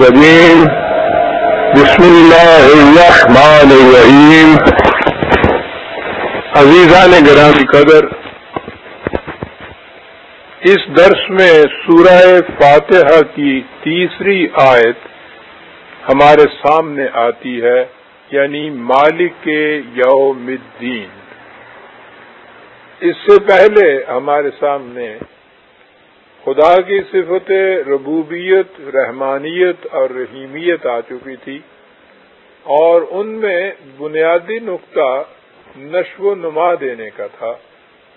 الرجيم بسم الله الرحمن الرحيم. عزیزان گرامی قدر، اس درس میں سورہ فاتحہ کی تیسری آیت ہمارے سامنے آتی ہے یعنی مالک یوم الدین۔ اس سے پہلے ہمارے سامنے خدا کی صفت ربوبیت، رحمانیت اور رحیمیت آ چکی تھی اور ان میں بنیادی نقطہ نشو و نما دینے کا تھا۔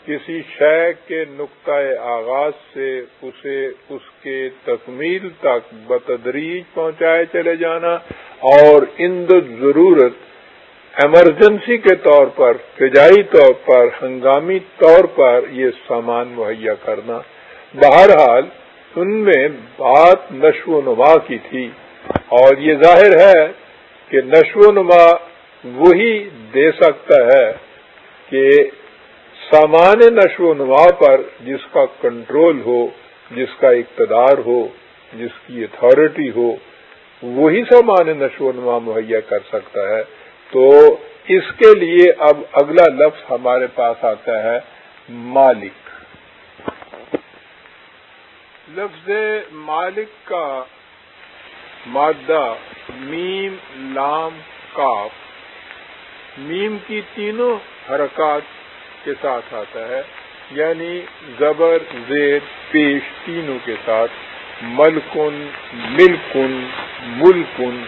کسی شے کے نقطۂ آغاز سے اسے، اس کے تکمیل تک بتدریج پہنچائے چلے جانا اور اند ضرورت ایمرجنسی کے طور پر، فضائی طور پر، ہنگامی طور پر یہ سامان مہیا کرنا۔ بہرحال ان میں بات نشو و نما کی تھی اور یہ ظاہر ہے کہ نشو و نما وہی دے سکتا ہے کہ سامان نشو و نما پر جس کا کنٹرول ہو، جس کا اقتدار ہو، جس کی اتھارٹی ہو، وہی سامان نشو و نما مہیا کر سکتا ہے۔ تو اس کے لیے اب اگلا لفظ ہمارے پاس آتا ہے مالک۔ لفظ مالک کا مادہ میم، لام، کاف۔ میم کی تینوں حرکات کے ساتھ آتا ہے یعنی زبر زیر پیش تینوں کے ساتھ۔ ملکن ملکن ملکن۔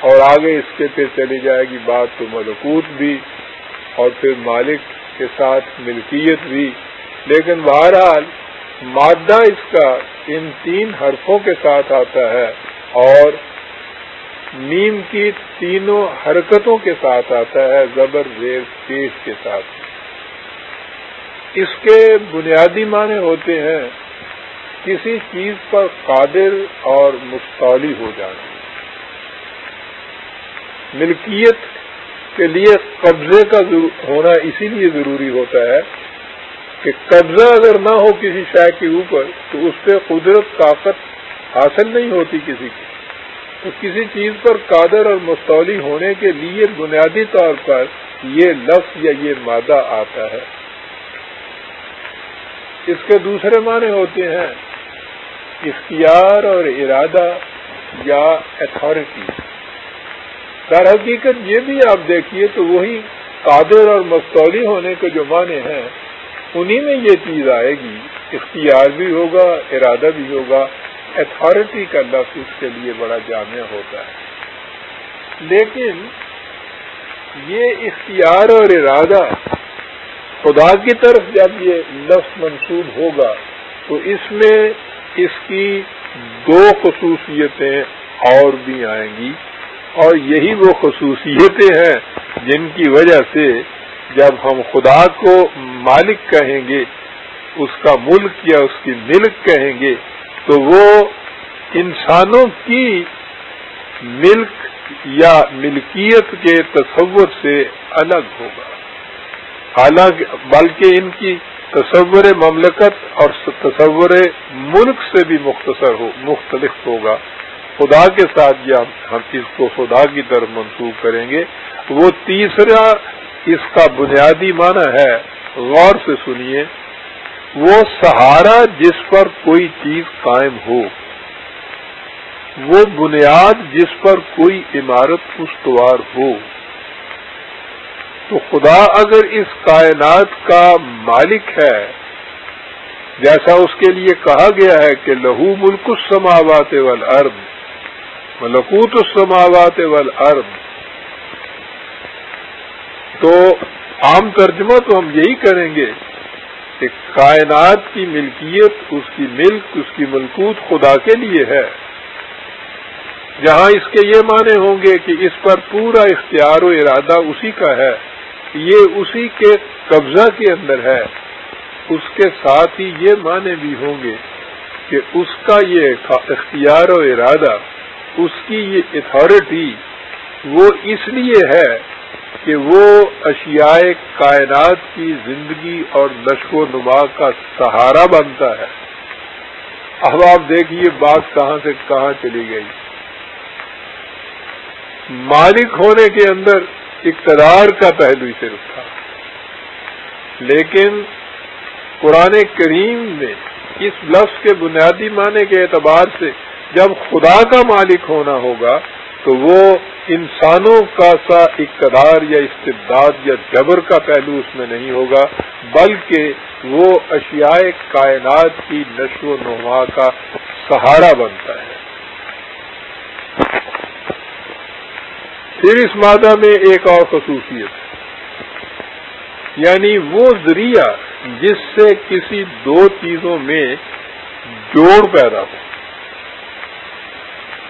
اور آگے اس کے پہ چلی جائے گی بات تو ملکوت بھی، اور پھر مالک کے ساتھ ملکیت بھی۔ لیکن بہرحال مادہ اس کا ان تین حرفوں کے ساتھ آتا ہے اور نیم کی تینوں حرکتوں کے ساتھ آتا ہے، زبر، زیر، پیش کے ساتھ۔ اس کے بنیادی معنی ہوتے ہیں، کسی چیز پر قادر اور مستعلی ہو جانا۔ ملکیت کے لیے قبضے کا ہونا اسی لیے ضروری ہوتا ہے کہ قبضہ اگر نہ ہو کسی شے کے اوپر تو اس پہ قدرت طاقت حاصل نہیں ہوتی کسی کی۔ تو کسی چیز پر قادر اور مستولی ہونے کے لیے بنیادی طور پر یہ لفظ یا یہ مادہ آتا ہے۔ اس کے دوسرے معنی ہوتے ہیں اختیار اور ارادہ یا اتھارٹی در حقیقت یہ بھی آپ دیکھیے تو وہی قادر اور مستولی ہونے کے جو معنی ہیں انہی میں یہ چیز آئے گی، اختیار بھی ہوگا، ارادہ بھی ہوگا اتھارٹی کا لفظ اس کے لیے بڑا جامع ہوتا ہے۔ لیکن یہ اختیار اور ارادہ خدا کی طرف جب یہ لفظ منسوب ہوگا، تو اس میں اس کی دو خصوصیتیں اور بھی آئیں گی۔ اور یہی وہ خصوصیتیں ہیں جن کی وجہ سے جب ہم خدا کو مالک کہیں گے، اس کا ملک یا اس کی ملک کہیں گے، تو وہ انسانوں کی ملک یا ملکیت کے تصور سے الگ ہوگا۔ حالانکہ، بلکہ ان کی تصور مملکت اور تصور ملک سے بھی مختصر ہو، مختلف ہوگا۔ خدا کے ساتھ یا ہم اس کو خدا کی طرف منسوخ کریں گے۔ وہ تیسرا اس کا بنیادی معنی ہے، غور سے سنیے، وہ سہارا جس پر کوئی چیز قائم ہو، وہ بنیاد جس پر کوئی عمارت استوار ہو۔ تو خدا اگر اس کائنات کا مالک ہے، جیسا اس کے لیے کہا گیا ہے کہ لہو ملک السماوات والارض، ملکوت السماوات والارض تو عام ترجمہ تو ہم یہی کریں گے کہ کائنات کی ملکیت، اس کی ملک، اس کی ملکوت خدا کے لیے ہے۔ جہاں اس کے یہ معنی ہوں گے کہ اس پر پورا اختیار و ارادہ اسی کا ہے، یہ اسی کے قبضہ کے اندر ہے۔ اس کے ساتھ ہی یہ معنی بھی ہوں گے کہ اس کا یہ اختیار و ارادہ، اس کی یہ اتھارٹی وہ اس لیے ہے کہ وہ اشیاء کائنات کی زندگی اور نشو و نما کا سہارا بنتا ہے۔ اب آپ دیکھیے بات کہاں سے کہاں چلی گئی۔ مالک ہونے کے اندر اقتدار کا پہلو صرف تھا۔ لیکن قرآن کریم میں اس لفظ کے بنیادی معنی کے اعتبار سے جب خدا کا مالک ہونا ہوگا تو وہ انسانوں کا سا اقتدار یا استداد یا جبر کا پہلو اس میں نہیں ہوگا، بلکہ وہ اشیاء کائنات کی نشو و نما کا سہارا بنتا ہے۔ پھر اس مادہ میں ایک اور خصوصیت ہے۔ یعنی وہ ذریعہ جس سے کسی دو چیزوں میں جوڑ پیدا ہو۔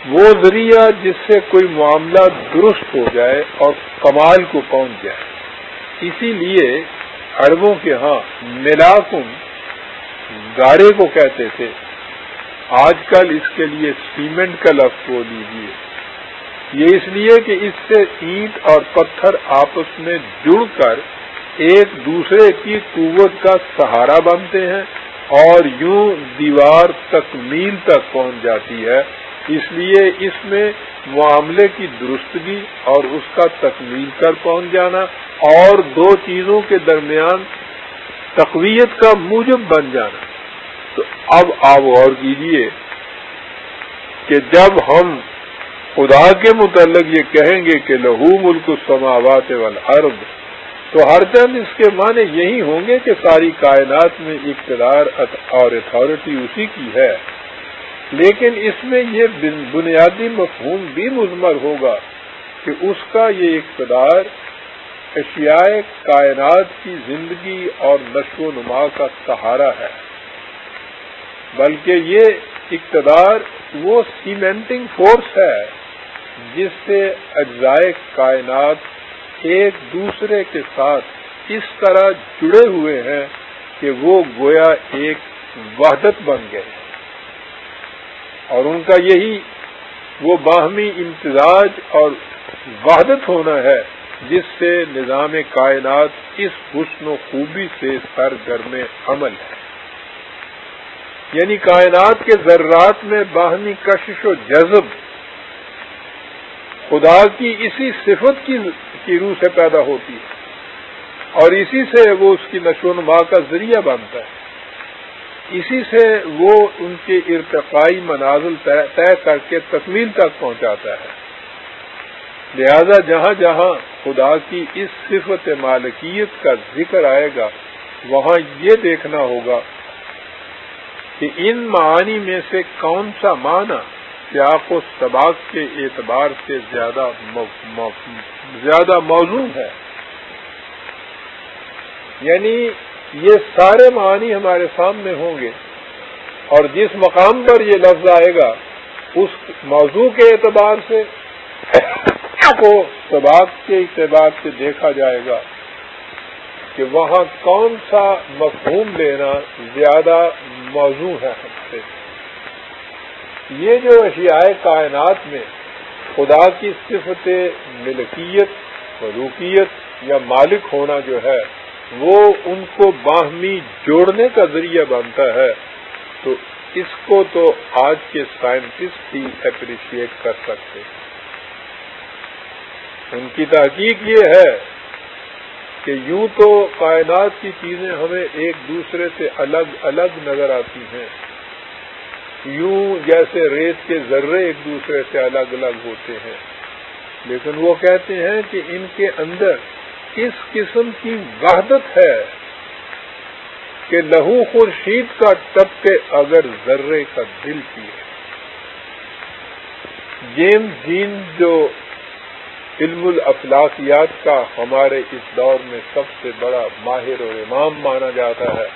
وہ ذریعہ جس سے کوئی معاملہ درست ہو جائے اور کمال کو پہنچ جائے۔ اسی لیے اربوں کے ہاں ملاکم گاڑے کو کہتے تھے، آج کل اس کے لیے سیمنٹ کا لفظ بول لیجیے یہ اس لیے کہ اس سے اینٹ اور پتھر آپس میں جڑ کر ایک دوسرے کی قوت کا سہارا بنتے ہیں اور یوں دیوار تکمیل تک پہنچ جاتی ہے۔ اس لیے اس میں معاملے کی درستگی اور اس کا تکمیل کر پہنچ جانا اور دو چیزوں کے درمیان تقویت کا موجب بن جانا۔ تو اب آپ غور کیجیے کہ جب ہم خدا کے متعلق یہ کہیں گے کہ لہو ملک سماوات والارض، تو ہر چند اس کے معنی یہی ہوں گے کہ ساری کائنات میں اقتدار اور اتھارٹی اسی کی ہے۔ لیکن اس میں یہ بنیادی مفہوم بھی مزمر ہوگا کہ اس کا یہ اقتدار اشیاء کائنات کی زندگی اور نشو و نما کا سہارا ہے۔ بلکہ یہ اقتدار وہ سیمنٹنگ فورس ہے جس سے اجزائے کائنات ایک دوسرے کے ساتھ اس طرح جڑے ہوئے ہیں کہ وہ گویا ایک وحدت بن گئے۔ اور ان کا یہی وہ باہمی امتزاج اور وحدت ہونا ہے جس سے نظام کائنات اس حسن و خوبی سے سرگرم عمل ہے۔ یعنی کائنات کے ذرات میں باہمی کشش و جذب خدا کی اسی صفت کی روح سے پیدا ہوتی ہے اور اسی سے وہ اس کی نشو و نما کا ذریعہ بنتا ہے۔ اسی سے وہ ان کے ارتقائی منازل طے کر کے تکمیل تک پہنچاتا ہے۔ لہذا جہاں جہاں خدا کی اس صفت مالکیت کا ذکر آئے گا، وہاں یہ دیکھنا ہوگا کہ ان معانی میں سے کون سا معنی سیاق و سباق کے اعتبار سے زیادہ زیادہ موزوں ہے۔ یعنی یہ سارے معانی ہمارے سامنے ہوں گے اور جس مقام پر یہ لفظ آئے گا، اس موضوع کے اعتبار سے کو سباق کے اعتبار سے دیکھا جائے گا کہ وہاں کون سا مفہوم لینا زیادہ موضوع ہے ہم سے۔ یہ جو اشیاء کائنات میں خدا کی صفت ملکیت روکیت یا مالک ہونا جو ہے وہ ان کو باہمی جوڑنے کا ذریعہ بنتا ہے، تو اس کو تو آج کے سائنٹسٹ ہی اپریشیٹ کر سکتے ان کی تحقیق یہ ہے کہ یوں تو کائنات کی چیزیں ہمیں ایک دوسرے سے الگ الگ نظر آتی ہیں۔ یوں جیسے ریت کے ذرے ایک دوسرے سے الگ الگ ہوتے ہیں۔ لیکن وہ کہتے ہیں کہ ان کے اندر اس قسم کی وحدت ہے کہ لہو خورشید کا ٹپ کے اگر ذرے کا دل پیے؟ جیم جین جو علم الافلاقیات کا ہمارے اس دور میں سب سے بڑا ماہر اور امام مانا جاتا ہے،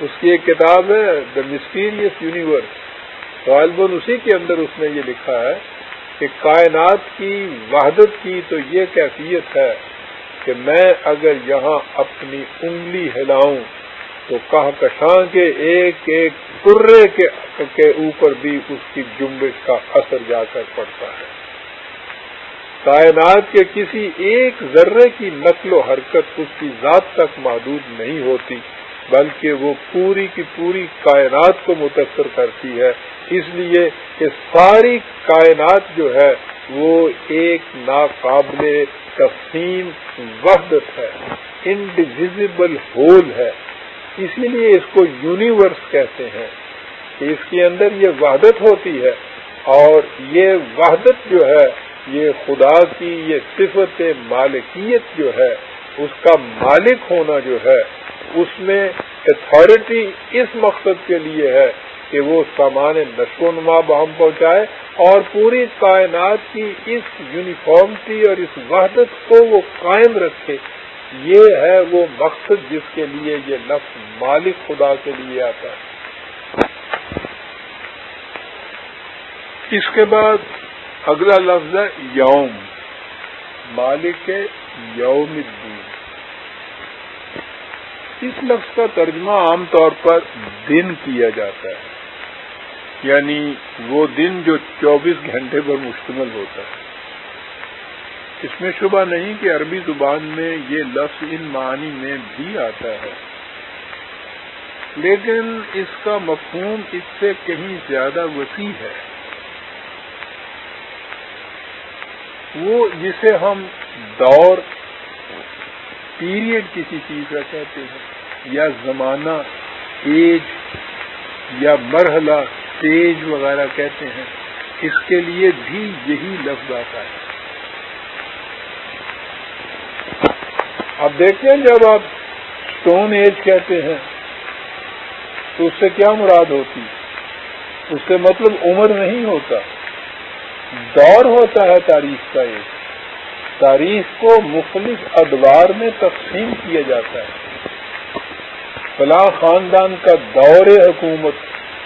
اس کی ایک کتاب ہے دا مسٹیریس یونیورس غالباً اسی کے اندر اس نے یہ لکھا ہے کہ کائنات کی وحدت کی تو یہ کیفیت ہے کہ میں اگر یہاں اپنی انگلی ہلاؤں تو کہاں کے ایک ایک کرے کے اوپر بھی اس کی جنبش کا اثر جا کر پڑتا ہے۔ کائنات کے کسی ایک ذرے کی نقل و حرکت اس کی ذات تک محدود نہیں ہوتی۔ بلکہ وہ پوری کی پوری کائنات کو متاثر کرتی ہے۔ اس لیے کہ ساری کائنات جو ہے، وہ ایک ناقابل تقسیم وحدت ہے انڈیویزبل ہول ہے۔ اسی لیے اس کو یونیورس کہتے ہیں۔ کہ اس کے اندر یہ وحدت ہوتی ہے اور یہ وحدت جو ہے، یہ خدا کی، یہ صفت مالکیت جو ہے، اس کا مالک ہونا جو ہے اس میں اتھارٹی اس مقصد کے لیے ہے کہ وہ سامان نشو و نما بہم پہنچائے اور پوری کائنات کی اس یونیفارمٹی اور اس وحدت کو وہ قائم رکھے۔ یہ ہے وہ مقصد جس کے لیے یہ لفظ مالک خدا کے لیے آتا ہے۔ اس کے بعد اگلا لفظ ہے یوم۔ مالک یوم الدین۔ اس لفظ کا ترجمہ عام طور پر دن کیا جاتا ہے۔ یعنی وہ دن جو چوبیس گھنٹے پر مشتمل ہوتا ہے۔ اس میں شبہ نہیں کہ عربی زبان میں یہ لفظ ان معنی میں بھی آتا ہے۔ لیکن اس کا مفہوم اس سے کہیں زیادہ وسیع ہے۔ وہ جسے ہم دور پیریڈ کسی چیز کا کہتے ہیں۔ یا زمانہ، ایج یا مرحلہ اسٹیج وغیرہ کہتے ہیں، اس کے لیے بھی یہی لفظ آتا ہے۔ اب دیکھیں جب آپ اسٹون ایج کہتے ہیں، تو اس سے کیا مراد ہوتی؟ اس سے مطلب عمر نہیں ہوتا، دور ہوتا ہے تاریخ کا ایک تاریخ کو مختلف ادوار میں تقسیم کیا جاتا ہے۔ فلاں خاندان کا دور حکومت،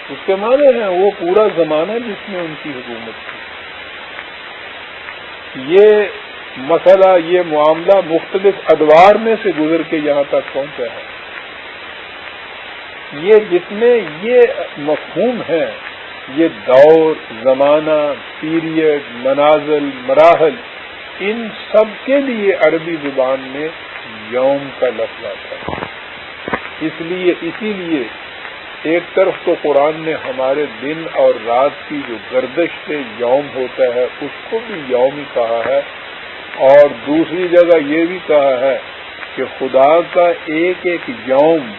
اس کے معنی ہیں وہ پورا زمانہ جس میں ان کی حکومت تھی۔ یہ مسئلہ، یہ معاملہ مختلف ادوار میں سے گزر کے یہاں تک پہنچا ہے۔ یہ جتنے یہ مفہوم ہیں یہ دور، زمانہ پیریڈ منازل، مراحل، ان سب کے لیے عربی زبان میں یوم کا لفظ آتا ہے۔ اس لیے اسی لیے ایک طرف تو قرآن نے ہمارے دن اور رات کی جو گردش سے یوم ہوتا ہے، اس کو بھی یوم ہی کہا ہے۔ اور دوسری جگہ یہ بھی کہا ہے کہ خدا کا ایک ایک یوم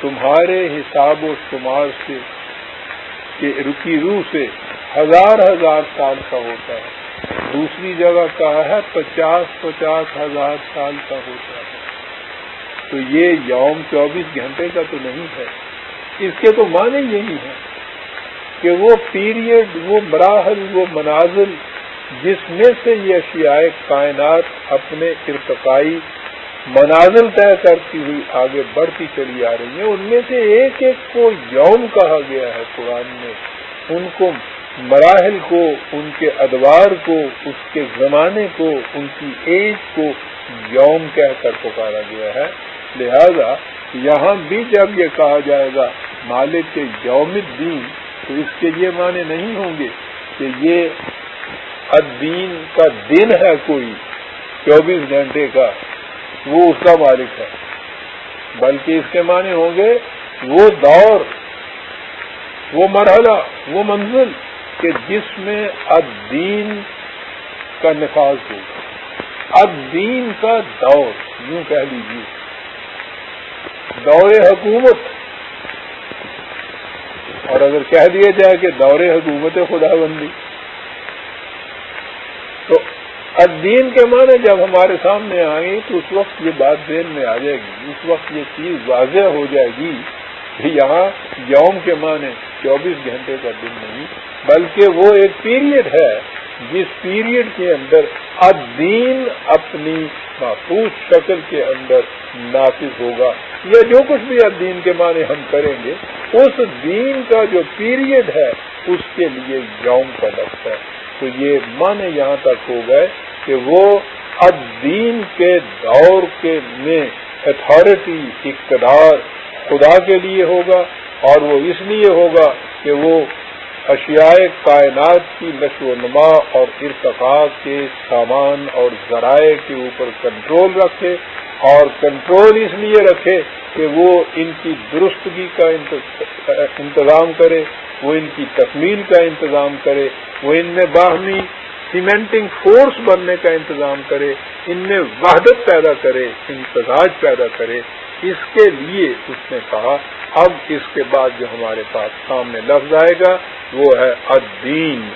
تمہارے حساب و شمار سے، کہ رکی روح سے ہزار ہزار سال کا ہوتا ہے۔ دوسری جگہ کہا ہے، پچاس پچاس ہزار سال کا ہوتا ہے۔ تو یہ یوم چوبیس گھنٹے کا تو نہیں ہے۔ اس کے تو معنی یہی ہے کہ وہ پیریڈ وہ مراحل، وہ منازل، جس میں سے یہ اشیاء کائنات اپنے ارتقائی منازل طے کرتی ہوئی آگے بڑھتی چلی آ رہی ہیں۔ ان میں سے ایک ایک کو یوم کہا گیا ہے قرآن میں۔ ان کو مراحل کو، ان کے ادوار کو، اس کے زمانے کو، ان کی ایج کو یوم کہہ کر پکارا گیا ہے۔ لہذا یہاں بھی جب یہ کہا جائے گا، مالک کے یوم الدین، تو اس کے یہ معنی نہیں ہوں گے کہ یہ الدین کا دن ہے کوئی، چوبیس گھنٹے کا، وہ اس کا مالک ہے۔ بلکہ اس کے معنی ہوں گے، وہ دور، وہ مرحلہ، وہ منزل کہ جس میں الدین کا نفاذ ہو الدین کا دور، یوں کہہ لیجیے دور حکومت۔ اور اگر کہہ دیا جائے کہ دور حکومت خدا بندی تو الدین کے معنی جب ہمارے سامنے آئیں تو اس وقت یہ بات ذہن میں آ جائے گی۔ اس وقت یہ چیز واضح ہو جائے گی کہ یہاں یوم کے معنی چوبیس گھنٹے کا دن نہیں، بلکہ وہ ایک پیریڈ ہے۔ جس پیریڈ کے اندر الدین اپنی محفوظ شکل کے اندر نافذ ہوگا یا جو کچھ بھی الدین کے معنی ہم کریں گے، اس دین کا جو پیریڈ ہے، اس کے لیے یوم کا لفظ ہے۔ تو یہ معنی یہاں تک ہو گئے کہ وہ الدین کے دور کے میں اتھارٹی اقتدار خدا کے لیے ہوگا اور وہ اس لیے ہوگا کہ وہ اشیاء کائنات کی نشو و نما اور ارتقاء کے سامان اور ذرائع کے اوپر کنٹرول رکھے اور کنٹرول اس لیے رکھے کہ وہ ان کی درستگی کا انتظام کرے، وہ ان کی تکمیل کا انتظام کرے، وہ ان میں باہمی سیمنٹنگ فورس بننے کا انتظام کرے، ان میں وحدت پیدا کرے امتزاج پیدا کرے اس کے لیے اس نے کہا، اب اس کے بعد جو ہمارے پاس سامنے لفظ آئے گا، وہ ہے الدین.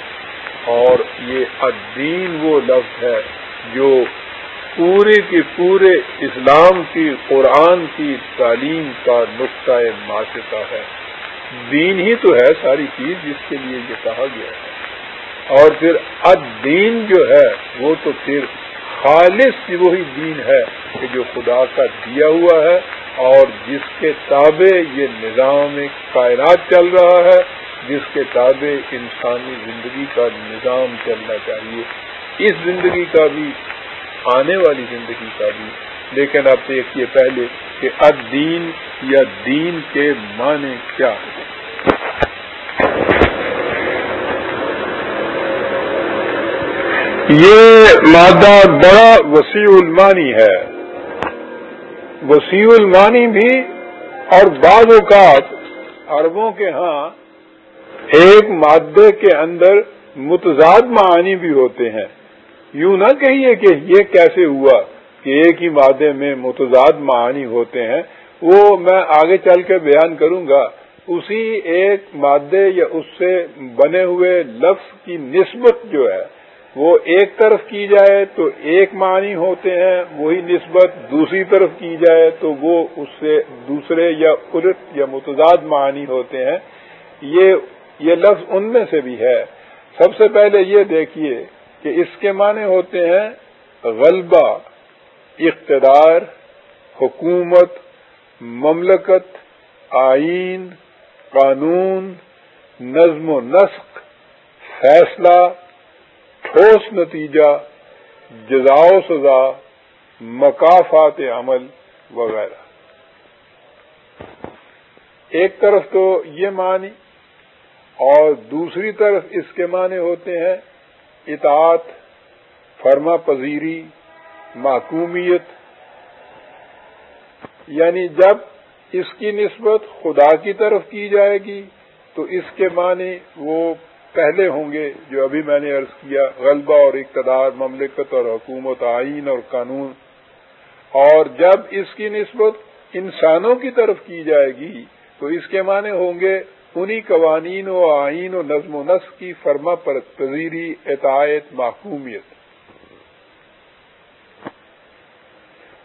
اور یہ الدین وہ لفظ ہے جو پورے کے پورے اسلام کی، قرآن کی تعلیم کا نقطۂ معاشرہ ہے. دین ہی تو ہے ساری چیز جس کے لیے یہ کہا گیا ہے. اور پھر الدین جو ہے وہ تو پھر خالص وہی دین ہے کہ جو خدا کا دیا ہوا ہے اور جس کے تابع یہ نظام کائنات چل رہا ہے، جس کے تابع انسانی زندگی کا نظام چلنا چاہیے۔ اس زندگی کا بھی، آنے والی زندگی کا بھی۔ لیکن آپ دیکھیے پہلے کہ الدین یا دین کے معنی کیا ہے یہ مادہ بڑا وسیع المانی ہے۔ وسیع المانی بھی اور بعض اوقات عربوں کے ہاں ایک مادے کے اندر متضاد معانی بھی ہوتے ہیں۔ یوں نہ کہیے کہ یہ کیسے ہوا کہ ایک ہی مادے میں متضاد معانی ہوتے ہیں۔ وہ میں آگے چل کے بیان کروں گا۔ اسی ایک مادے یا اس سے بنے ہوئے لفظ کی نسبت جو ہے وہ ایک طرف کی جائے تو ایک معنی ہوتے ہیں، وہی نسبت دوسری طرف کی جائے تو وہ اس سے دوسرے یا الٹ یا متضاد معنی ہوتے ہیں۔ یہ یہ لفظ ان میں سے بھی ہے۔ سب سے پہلے یہ دیکھیے کہ اس کے معنی ہوتے ہیں غلبہ، اقتدار، حکومت، مملکت، آئین، قانون، نظم و نسق، فیصلہ ٹھوس نتیجہ جزا و سزا مقافات عمل وغیرہ۔ ایک طرف تو یہ معنی اور دوسری طرف اس کے معنی ہوتے ہیں اطاعت، فرما پذیری معقومیت یعنی جب اس کی نسبت خدا کی طرف کی جائے گی تو اس کے معنی وہ پہلے ہوں گے جو ابھی میں نے عرض کیا، غلبہ اور اقتدار، مملکت اور حکومت، آئین اور قانون۔ اور جب اس کی نسبت انسانوں کی طرف کی جائے گی، تو اس کے معنی ہوں گے انہی قوانین و آئین و نظم و نسق کی فرما پر پذیری عطایت محکومیت۔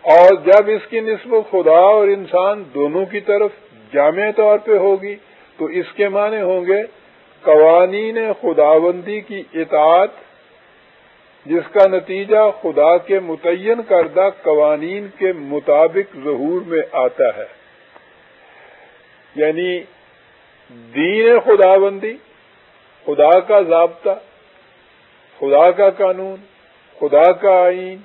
اور جب اس کی نسبت خدا اور انسان دونوں کی طرف جامع طور پہ ہوگی، تو اس کے معنی ہوں گے قوانین خداوندی کی اطاعت، جس کا نتیجہ خدا کے متعین کردہ قوانین کے مطابق ظہور میں آتا ہے۔ یعنی دین خدا بندی خدا کا ضابطہ، خدا کا قانون، خدا کا آئین،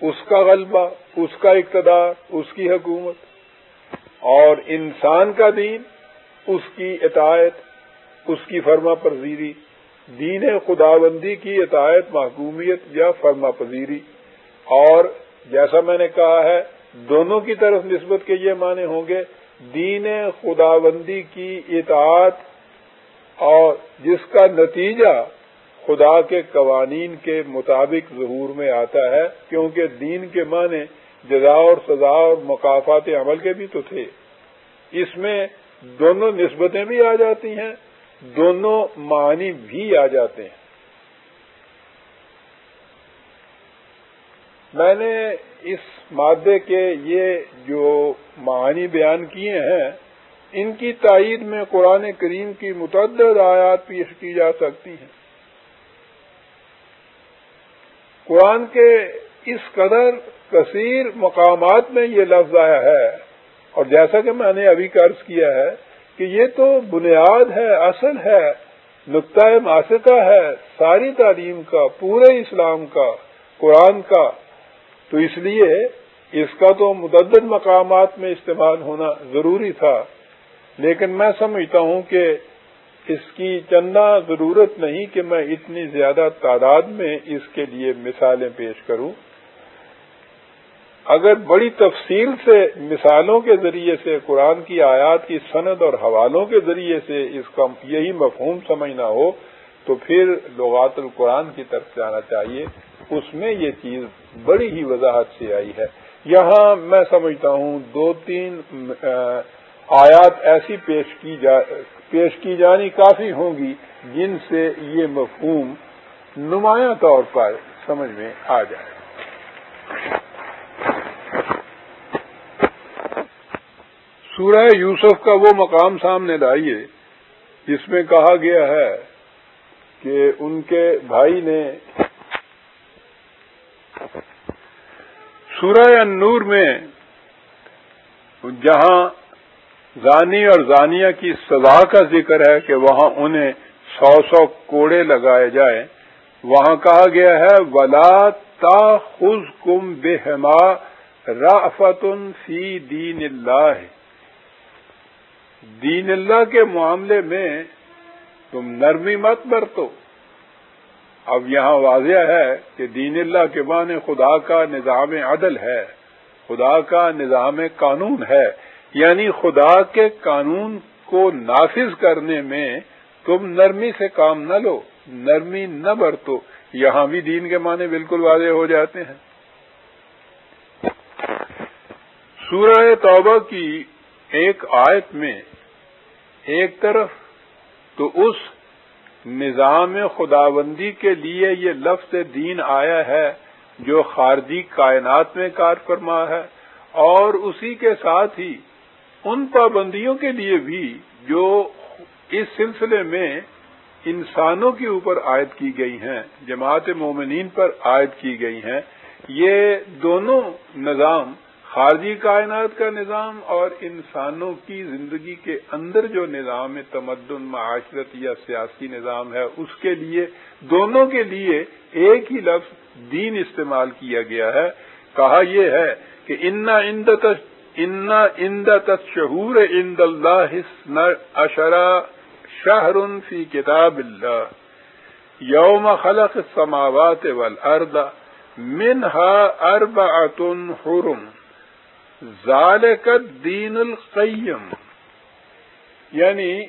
اس کا غلبہ، اس کا اقتدار، اس کی حکومت۔ اور انسان کا دین اس کی اطاعت، اس کی فرما پذیری، دین خدا بندی کی اطاعت، محکومیت یا فرما پذیری۔ اور جیسا میں نے کہا ہے، دونوں کی طرف نسبت کے یہ معنی ہوں گے، دین خداوندی کی اطاعت اور جس کا نتیجہ خدا کے قوانین کے مطابق ظہور میں آتا ہے، کیونکہ دین کے معنی جزا اور سزا اور مقافات عمل کے بھی تو تھے۔ اس میں دونوں نسبتیں بھی آ جاتی ہیں، دونوں معنی بھی آ جاتے ہیں۔ میں نے اس مادے کے یہ جو معانی بیان کیے ہیں، ان کی تائید میں قرآن کریم کی متعدد آیات پیش کی جا سکتی ہیں۔ قرآن کے اس قدر کثیر مقامات میں یہ لفظ آیا ہے اور جیسا کہ میں نے ابھی قرض کیا ہے کہ یہ تو بنیاد ہے، اصل ہے، نقطۂ ماسکہ ہے، ساری تعلیم کا، پورے اسلام کا، قرآن کا۔ تو اس لیے اس کا تو متعدد مقامات میں استعمال ہونا ضروری تھا۔ لیکن میں سمجھتا ہوں کہ اس کی چندہ ضرورت نہیں کہ میں اتنی زیادہ تعداد میں اس کے لیے مثالیں پیش کروں۔ اگر بڑی تفصیل سے مثالوں کے ذریعے سے قرآن کی آیات کی سند اور حوالوں کے ذریعے سے اس کا یہی مفہوم سمجھنا ہو، تو پھر لغات القرآن کی طرف جانا چاہیے۔ اس میں یہ چیز بڑی ہی وضاحت سے آئی ہے۔ یہاں میں سمجھتا ہوں دو تین آیات ایسی پیش کی جا، پیش کی جانی کافی ہوں گی جن سے یہ مفہوم نمایاں طور پر سمجھ میں آ جائے۔ سورہ یوسف کا وہ مقام سامنے لائیے جس میں کہا گیا ہے کہ ان کے بھائی نے سورہ النور میں جہاں زانی اور زانیہ کی سزا کا ذکر ہے کہ وہاں انہیں سو سو کوڑے لگائے جائیں، وہاں کہا گیا ہے، ولا تا خز کم بے حما رافتن فی دین اللہ دین اللہ کے معاملے میں تم نرمی مت برتو۔ اب یہاں واضح ہے کہ دین اللہ کے معنی خدا کا نظام عدل ہے، خدا کا نظام قانون ہے۔ یعنی خدا کے قانون کو نافذ کرنے میں تم نرمی سے کام نہ لو، نرمی نہ برتو۔ یہاں بھی دین کے معنی بالکل واضح ہو جاتے ہیں۔ سورہ توبہ کی ایک آیت میں ایک طرف تو اس نظام خداوندی کے لیے یہ لفظ دین آیا ہے جو خارجی کائنات میں کار فرما ہے اور اسی کے ساتھ ہی ان پابندیوں کے لیے بھی جو اس سلسلے میں انسانوں کے اوپر عائد کی گئی ہیں، جماعت مومنین پر عائد کی گئی ہیں، یہ دونوں نظام خارجی کائنات کا نظام اور انسانوں کی زندگی کے اندر جو نظام تمدن، معاشرت یا سیاسی نظام ہے، اس کے لیے، دونوں کے لیے ایک ہی لفظ دین استعمال کیا گیا ہے۔ کہا یہ ہے کہ انا اند شہور اند اللہ اشرا شہر فی کتاب اللہ یوم خلق سماوات والارض منہا اربعتن حرم۔ ذالک دین القیم یعنی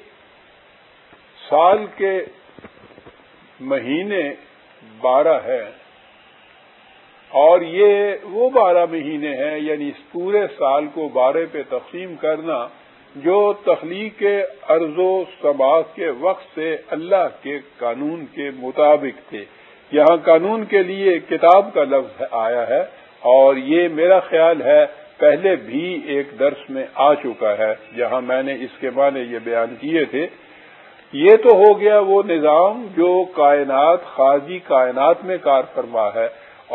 سال کے مہینے بارہ ہے اور یہ وہ بارہ مہینے ہیں یعنی اس پورے سال کو بارہ پہ تقسیم کرنا جو تخلیق ارض و سبا کے وقت سے اللہ کے قانون کے مطابق تھے۔ یہاں قانون کے لیے کتاب کا لفظ آیا ہے اور یہ میرا خیال ہے پہلے بھی ایک درس میں آ چکا ہے، جہاں میں نے اس کے معنی یہ بیان کیے تھے۔ یہ تو ہو گیا وہ نظام جو کائنات خارجی کائنات میں کار فرما ہے،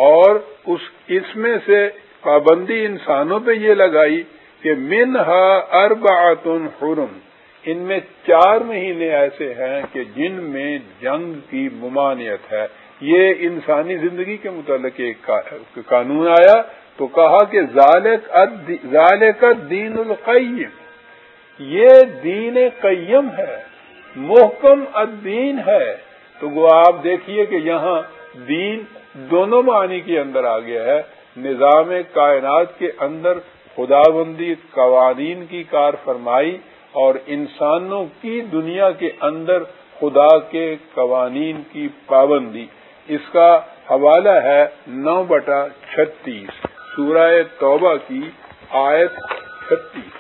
اور اس اس میں سے پابندی انسانوں پہ یہ لگائی کہ منہا اربعتن حرم، ان میں چار مہینے ایسے ہیں کہ جن میں جنگ کی ممانعت ہے۔ یہ انسانی زندگی کے متعلق ایک قانون آیا تو کہا کہ ذالک دین القیم، یہ دین قیم ہے، محکم الدین ہے۔ تو وہ آپ دیکھیے کہ یہاں دین دونوں معنی کے اندر آ گیا ہے۔ نظام کائنات کے اندر خداوندی قوانین کی کار فرمائی اور انسانوں کی دنیا کے اندر خدا کے قوانین کی پابندی۔ اس کا حوالہ ہے نو بٹا چھتیس۔ سورہ توبہ کی آیت چھتیس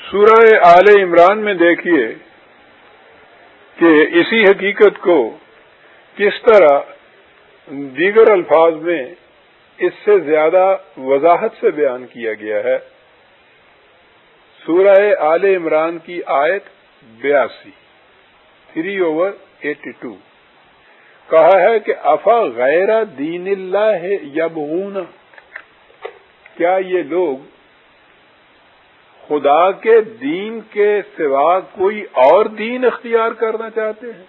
سورہ آل عمران میں دیکھیے کہ اسی حقیقت کو کس طرح دیگر الفاظ میں اس سے زیادہ وضاحت سے بیان کیا گیا ہے۔ سورہ آل عمران کی آیت بیاسی تھری اوور ایٹی ٹو کہا ہے کہ افا غیر دین اللہ ہے یا کیا یہ لوگ خدا کے دین کے سوا کوئی اور دین اختیار کرنا چاہتے ہیں؟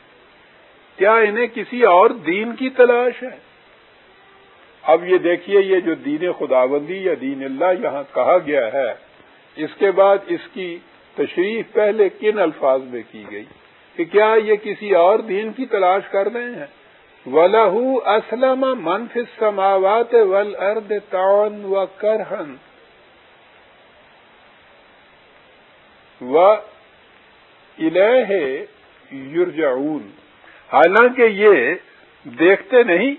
کیا انہیں کسی اور دین کی تلاش ہے؟ اب یہ دیکھیے یہ جو دین خداوندی یا دین اللہ یہاں کہا گیا ہے، اس کے بعد اس کی تشریف پہلے کن الفاظ میں کی گئی کہ کیا یہ کسی اور دین کی تلاش کر رہے ہیں؟ ولہ اسلم منف سماوات ول ارد تون و کرہن و الہ حالانکہ یہ دیکھتے نہیں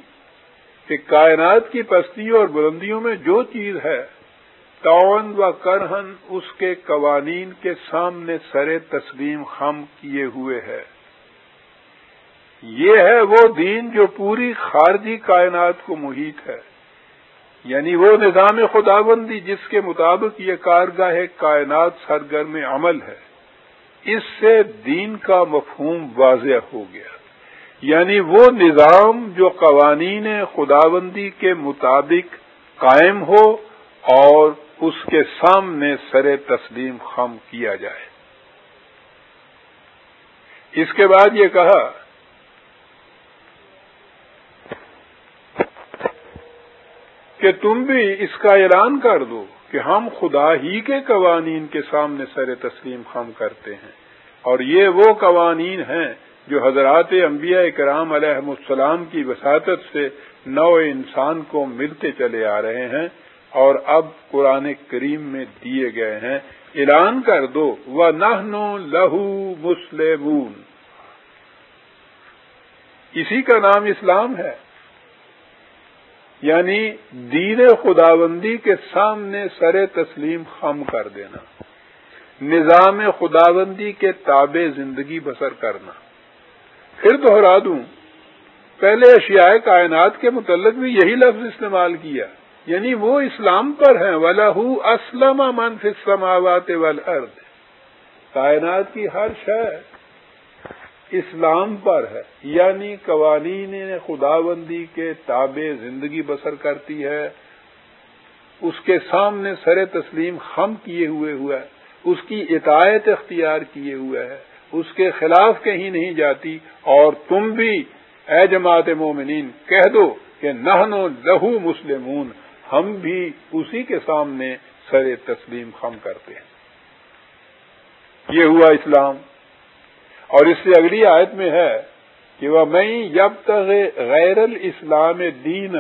کہ کائنات کی پستیوں اور بلندیوں میں جو چیز ہے تعاون و کرہن، اس کے قوانین کے سامنے سر تسلیم خم کیے ہوئے ہے۔ یہ ہے وہ دین جو پوری خارجی کائنات کو محیط ہے۔ یعنی وہ نظام خدابندی جس کے مطابق یہ کارگاہ کائنات سرگرم عمل ہے۔ اس سے دین کا مفہوم واضح ہو گیا۔ یعنی وہ نظام جو قوانین خدابندی کے مطابق قائم ہو اور اس کے سامنے سر تسلیم خم کیا جائے۔ اس کے بعد یہ کہا کہ تم بھی اس کا اعلان کر دو کہ ہم خدا ہی کے قوانین کے سامنے سر تسلیم خم کرتے ہیں۔ اور یہ وہ قوانین ہیں جو حضرات انبیاء کرام علیہ السلام کی وساطت سے نو انسان کو ملتے چلے آ رہے ہیں اور اب قرآن کریم میں دیے گئے ہیں۔ اعلان کر دو۔ و نہ لہو مسلمون۔ اسی کا نام اسلام ہے۔ یعنی دین خداوندی کے سامنے سر تسلیم خم کر دینا، نظام خداوندی کے تابع زندگی بسر کرنا۔ پھر دوہرا دوں، پہلے اشیاء کائنات کے متعلق بھی یہی لفظ استعمال کیا یعنی وہ اسلام پر ہیں۔ ولا اسلم منف سماوات والارض کائنات کی ہر شہر اسلام پر ہے یعنی قوانین خداوندی کے تابع زندگی بسر کرتی ہے۔ اس کے سامنے سر تسلیم خم کیے ہوئے ہوا ہے، اس کی اطاعت اختیار کیے ہوئے ہے۔ اس کے خلاف کہیں نہیں جاتی، اور تم بھی اے جماعت مومنین، کہہ دو کہ نہ لہو مسلمون، ہم بھی اسی کے سامنے سر تسلیم خم کرتے ہیں۔ یہ ہوا اسلام۔ اور اس سے اگلی آیت میں ہے کہ وہ میں جب تک غیر الاسلام دین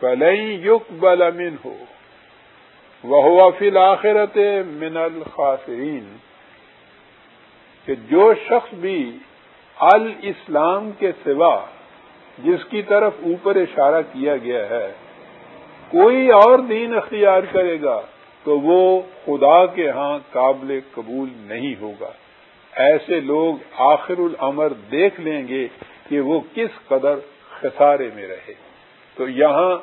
فلئی یق بل امن ہو وہ فی الآخرت من الخاسرین کہ جو شخص بھی الاسلام کے سوا جس کی طرف اوپر اشارہ کیا گیا ہے، کوئی اور دین اختیار کرے گا تو وہ خدا کے ہاں قابل قبول نہیں ہوگا۔ ایسے لوگ آخر العمر دیکھ لیں گے کہ وہ کس قدر خسارے میں رہے۔ تو یہاں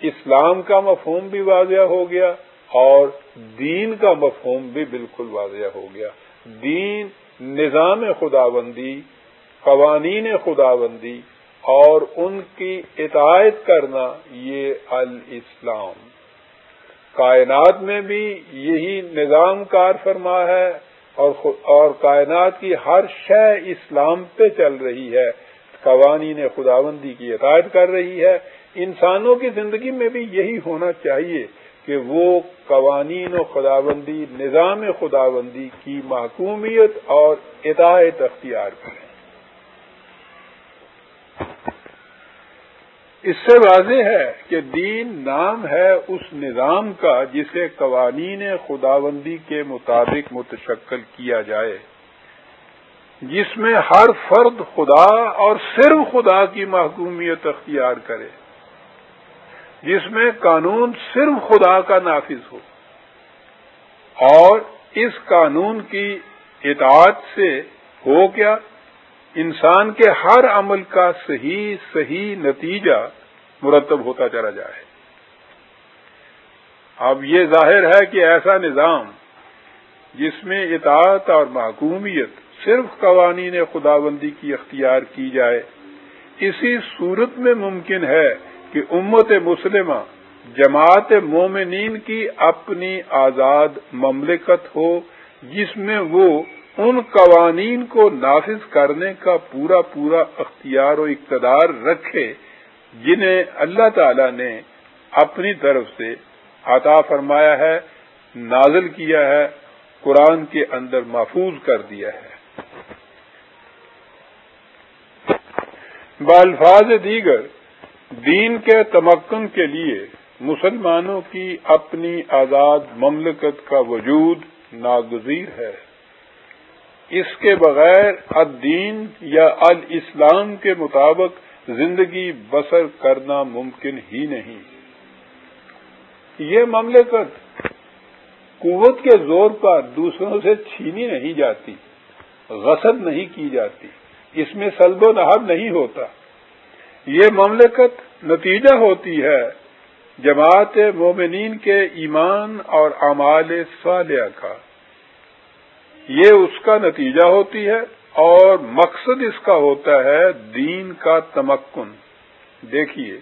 اسلام کا مفہوم بھی واضح ہو گیا اور دین کا مفہوم بھی بالکل واضح ہو گیا۔ دین نظام خداوندی، قوانین خداوندی اور ان کی اطاعت کرنا یہ الاسلام۔ کائنات میں بھی یہی نظام کار فرما ہے۔ اور اور کائنات کی ہر شے اسلام پہ چل رہی ہے۔ قوانین خداوندی کی ہدایت کر رہی ہے۔ انسانوں کی زندگی میں بھی یہی ہونا چاہیے کہ وہ قوانین و خداوندی، نظام خداوندی کی محکومیت اور اطاعت اختیار کریں۔ اس سے واضح ہے کہ دین نام ہے اس نظام کا جسے قوانین خداوندی کے مطابق متشکل کیا جائے، جس میں ہر فرد خدا اور صرف خدا کی محکومیت اختیار کرے، جس میں قانون صرف خدا کا نافذ ہو، اور اس قانون کی اطاعت سے ہو کیا انسان کے ہر عمل کا صحیح صحیح نتیجہ مرتب ہوتا چلا جائے۔ اب یہ ظاہر ہے کہ ایسا نظام جس میں اطاعت اور محکومیت صرف قوانین خدابندی کی اختیار کی جائے، اسی صورت میں ممکن ہے کہ امت مسلمہ، جماعت مومنین کی اپنی آزاد مملکت ہو، جس میں وہ ان قوانین کو نافذ کرنے کا پورا پورا اختیار و اقتدار رکھے، جنہیں اللہ تعالی نے اپنی طرف سے عطا فرمایا ہے، نازل کیا ہے، قرآن کے اندر محفوظ کر دیا ہے۔ بالفاظ دیگر، دین کے تمکن کے لیے مسلمانوں کی اپنی آزاد مملکت کا وجود ناگزیر ہے۔ اس کے بغیر الدین یا الاسلام کے مطابق زندگی بسر کرنا ممکن ہی نہیں۔ یہ مملکت قوت کے زور پر دوسروں سے چھینی نہیں جاتی، غصب نہیں کی جاتی، اس میں سلب و نہب نہیں ہوتا۔ یہ مملکت نتیجہ ہوتی ہے جماعت مومنین کے ایمان اور اعمال صالحہ کا۔ یہ اس کا نتیجہ ہوتی ہے اور مقصد اس کا ہوتا ہے دین کا تمکن۔ دیکھیے،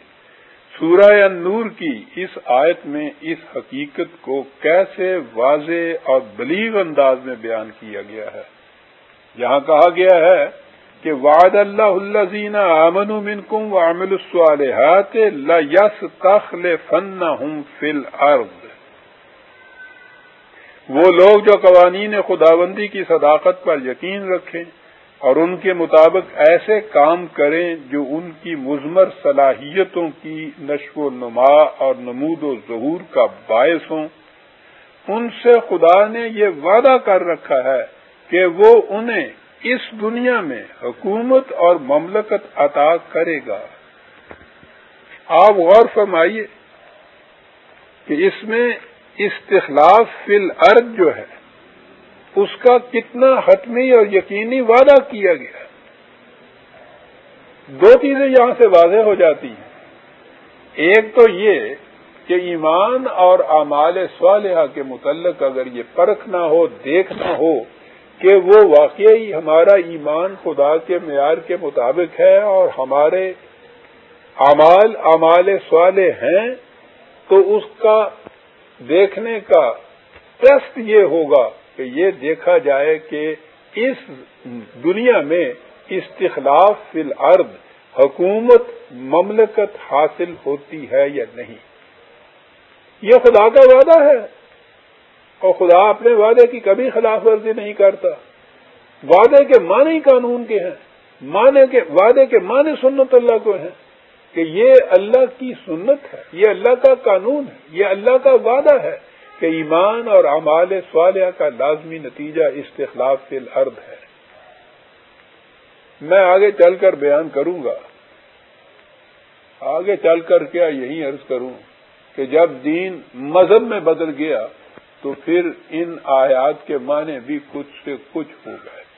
سورہ النور کی اس آیت میں اس حقیقت کو کیسے واضح اور بلیغ انداز میں بیان کیا گیا ہے۔ جہاں کہا گیا ہے کہ وعد اللہ اللہ زینا امن من کم و امل الصالحات یس تخل فن ہوں فل وہ لوگ جو قوانین خداوندی کی صداقت پر یقین رکھیں اور ان کے مطابق ایسے کام کریں جو ان کی مزمر صلاحیتوں کی نشو و نما اور نمود و ظہور کا باعث ہوں۔ ان سے خدا نے یہ وعدہ کر رکھا ہے کہ وہ انہیں اس دنیا میں حکومت اور مملکت عطا کرے گا۔ آپ غور فرمائیے کہ اس میں استخلاف فی الارض جو ہے، اس کا کتنا حتمی اور یقینی وعدہ کیا گیا۔ دو چیزیں یہاں سے واضح ہو جاتی ہیں۔ ایک تو یہ کہ ایمان اور اعمال صالحہ کے متعلق اگر یہ پرکھنا ہو دیکھنا ہو کہ وہ واقعی ہمارا ایمان خدا کے معیار کے مطابق ہے اور ہمارے اعمال اعمال سوالے ہیں، تو اس کا دیکھنے کا ٹیسٹ یہ ہوگا کہ یہ دیکھا جائے کہ اس دنیا میں استخلاف فی الارض حکومت مملکت حاصل ہوتی ہے یا نہیں۔ یہ خدا کا وعدہ ہے اور خدا اپنے وعدے کی کبھی خلاف ورزی نہیں کرتا۔ وعدے کے معنی قانون کے ہیں، معنی کے، وعدے کے معنی سنت اللہ کو ہیں۔ کہ یہ اللہ کی سنت ہے، یہ اللہ کا قانون ہے، یہ اللہ کا وعدہ ہے کہ ایمان اور اعمال صالحہ کا لازمی نتیجہ استخلاف فی الارض ہے۔ میں آگے چل کر بیان کروں گا۔ آگے چل کر کیا یہی عرض کروں کہ جب دین مذہب میں بدل گیا تو پھر ان آیات کے معنی بھی کچھ سے کچھ ہو گئے۔